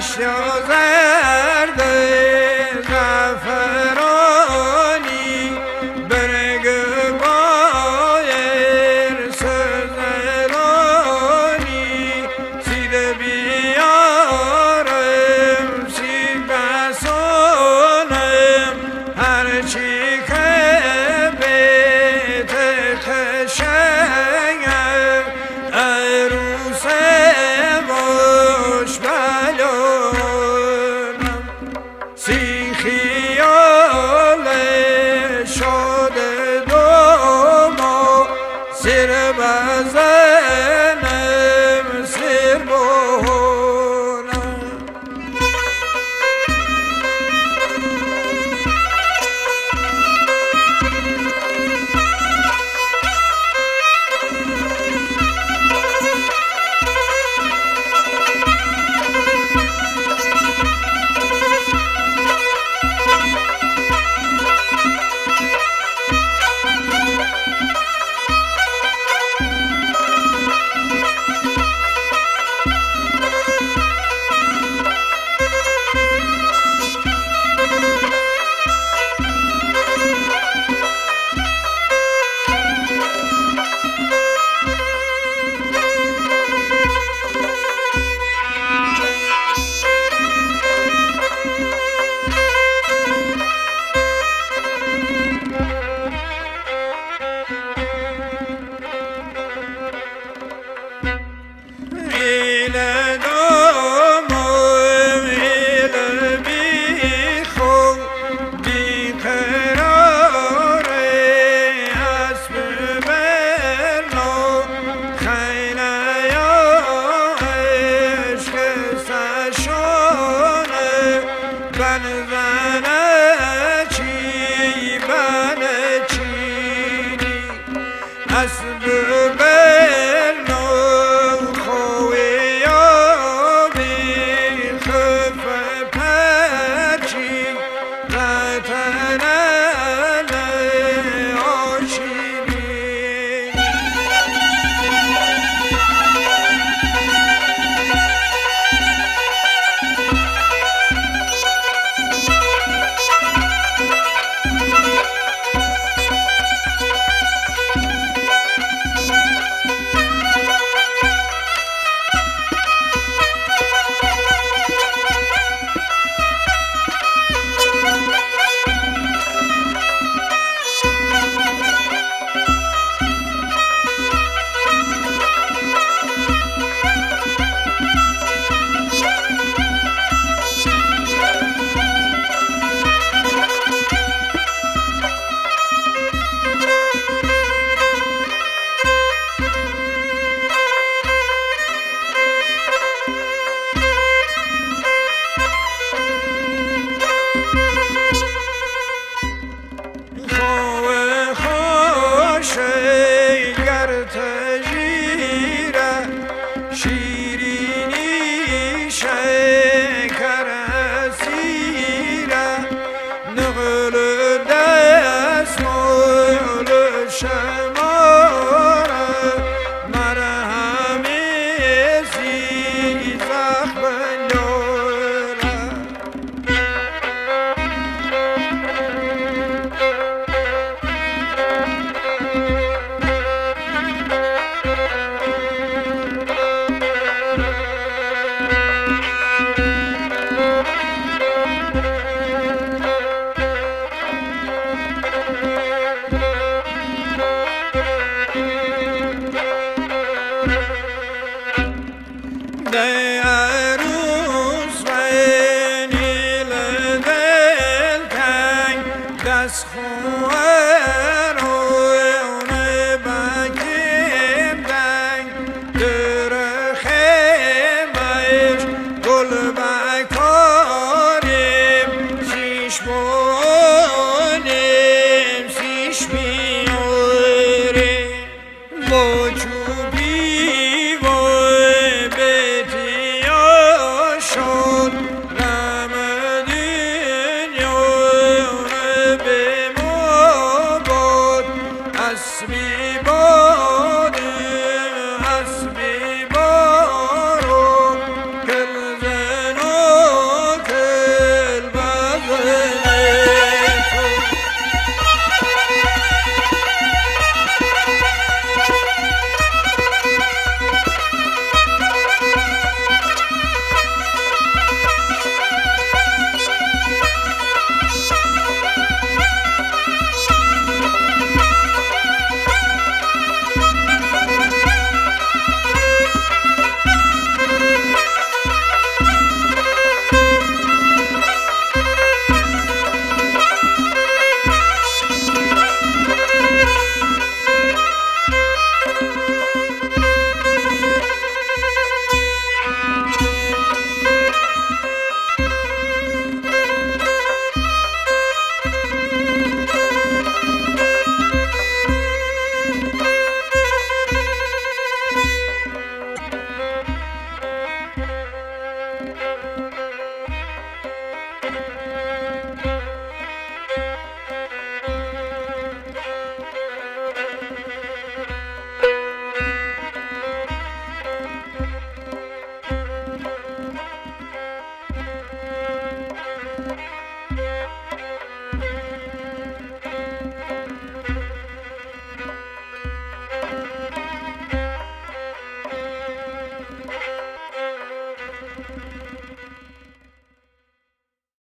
شجاع در ده زفرانی برگ باید سزارانی سید بیارم سید بازونم هر چی که shame. Yes,